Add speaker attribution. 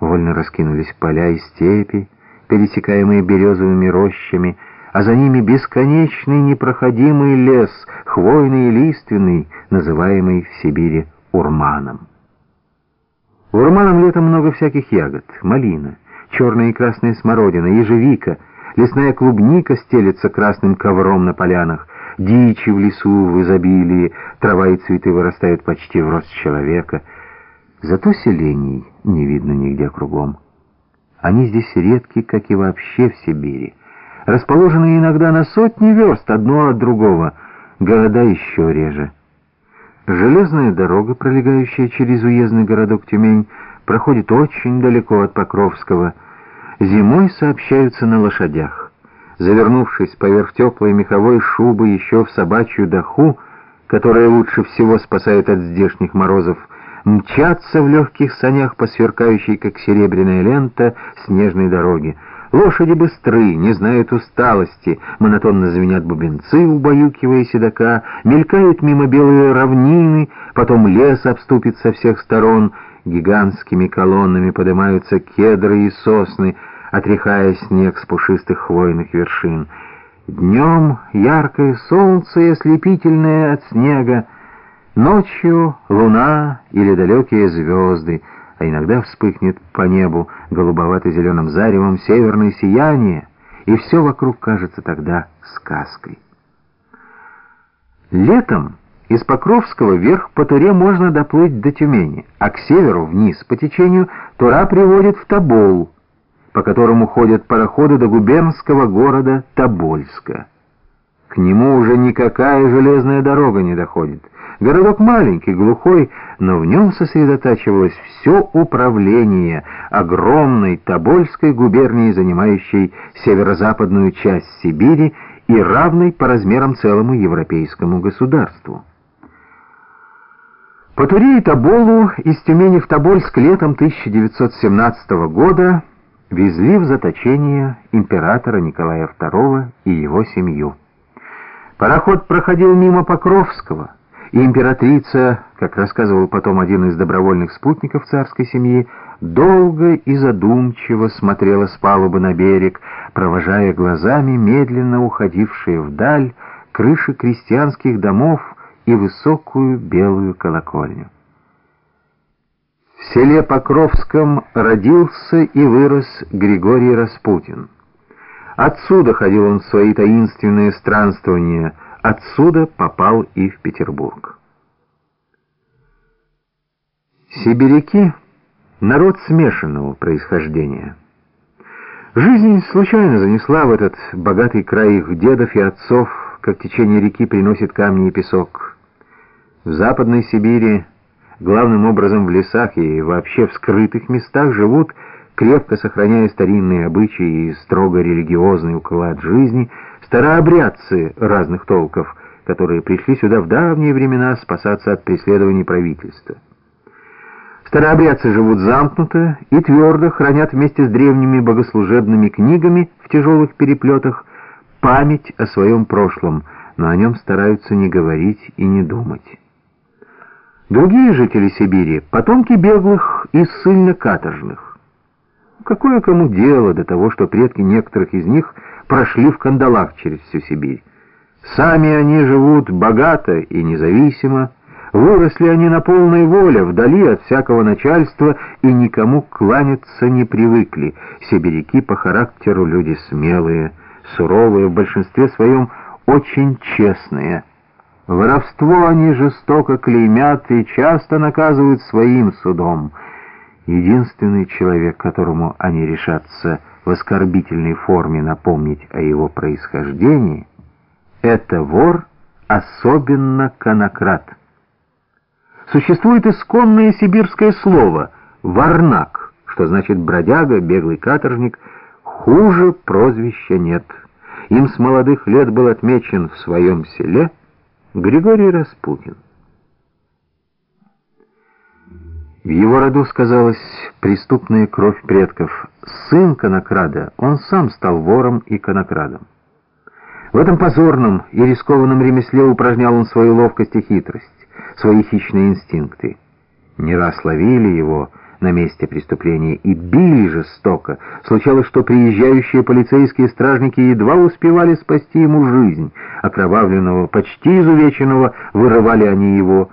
Speaker 1: Вольно раскинулись поля и степи, пересекаемые березовыми рощами, а за ними бесконечный непроходимый лес, хвойный и лиственный, называемый в Сибири урманом. Урманом летом много всяких ягод, малина, черная и красная смородина, ежевика, лесная клубника стелется красным ковром на полянах, дичи в лесу в изобилии, трава и цветы вырастают почти в рост человека. Зато селений не видно нигде кругом. Они здесь редки, как и вообще в Сибири. Расположены иногда на сотни верст одно от другого, города еще реже. Железная дорога, пролегающая через уездный городок Тюмень, проходит очень далеко от Покровского. Зимой сообщаются на лошадях. Завернувшись поверх теплой меховой шубы еще в собачью даху, которая лучше всего спасает от здешних морозов, мчатся в легких санях по сверкающей, как серебряная лента, снежной дороге. Лошади быстры, не знают усталости, монотонно звенят бубенцы, убаюкивая седока, мелькают мимо белые равнины, потом лес обступит со всех сторон, гигантскими колоннами поднимаются кедры и сосны, отряхая снег с пушистых хвойных вершин. Днем яркое солнце и ослепительное от снега, Ночью луна или далекие звезды, а иногда вспыхнет по небу голубовато-зеленым заревом северное сияние, и все вокруг кажется тогда сказкой. Летом из Покровского вверх по Туре можно доплыть до Тюмени, а к северу вниз по течению Тура приводит в Тобол, по которому ходят пароходы до губернского города Тобольска. К нему уже никакая железная дорога не доходит — Городок маленький, глухой, но в нем сосредотачивалось все управление огромной Тобольской губернии, занимающей северо-западную часть Сибири и равной по размерам целому европейскому государству. По Туре и Тоболу из Тюмени в Тобольск летом 1917 года везли в заточение императора Николая II и его семью. Пароход проходил мимо Покровского, и императрица, как рассказывал потом один из добровольных спутников царской семьи, долго и задумчиво смотрела с палубы на берег, провожая глазами медленно уходившие вдаль крыши крестьянских домов и высокую белую колокольню. В селе Покровском родился и вырос Григорий Распутин. Отсюда ходил он в свои таинственные странствования – Отсюда попал и в Петербург. Сибиряки — народ смешанного происхождения. Жизнь случайно занесла в этот богатый край их дедов и отцов, как течение реки приносит камни и песок. В Западной Сибири, главным образом в лесах и вообще в скрытых местах, живут, крепко сохраняя старинные обычаи и строго религиозный уклад жизни — старообрядцы разных толков, которые пришли сюда в давние времена спасаться от преследований правительства. Старообрядцы живут замкнуто и твердо хранят вместе с древними богослужебными книгами в тяжелых переплетах память о своем прошлом, но о нем стараются не говорить и не думать. Другие жители Сибири — потомки беглых и ссыльно-каторжных. Какое кому дело до того, что предки некоторых из них — прошли в кандалах через всю Сибирь. Сами они живут богато и независимо, выросли они на полной воле, вдали от всякого начальства и никому кланяться не привыкли. Сибиряки по характеру люди смелые, суровые, в большинстве своем очень честные. Воровство они жестоко клеймят и часто наказывают своим судом. Единственный человек, которому они решатся в оскорбительной форме напомнить о его происхождении, это вор, особенно конократ. Существует исконное сибирское слово «варнак», что значит бродяга, беглый каторжник, хуже прозвища нет. Им с молодых лет был отмечен в своем селе Григорий Распутин. В его роду сказалась преступная кровь предков. Сын конокрада, он сам стал вором и конокрадом. В этом позорном и рискованном ремесле упражнял он свою ловкость и хитрость, свои хищные инстинкты. Не раз ловили его, на месте преступления и били жестоко. Случалось, что приезжающие полицейские стражники едва успевали спасти ему жизнь. Окровавленного, почти изувеченного, вырывали они его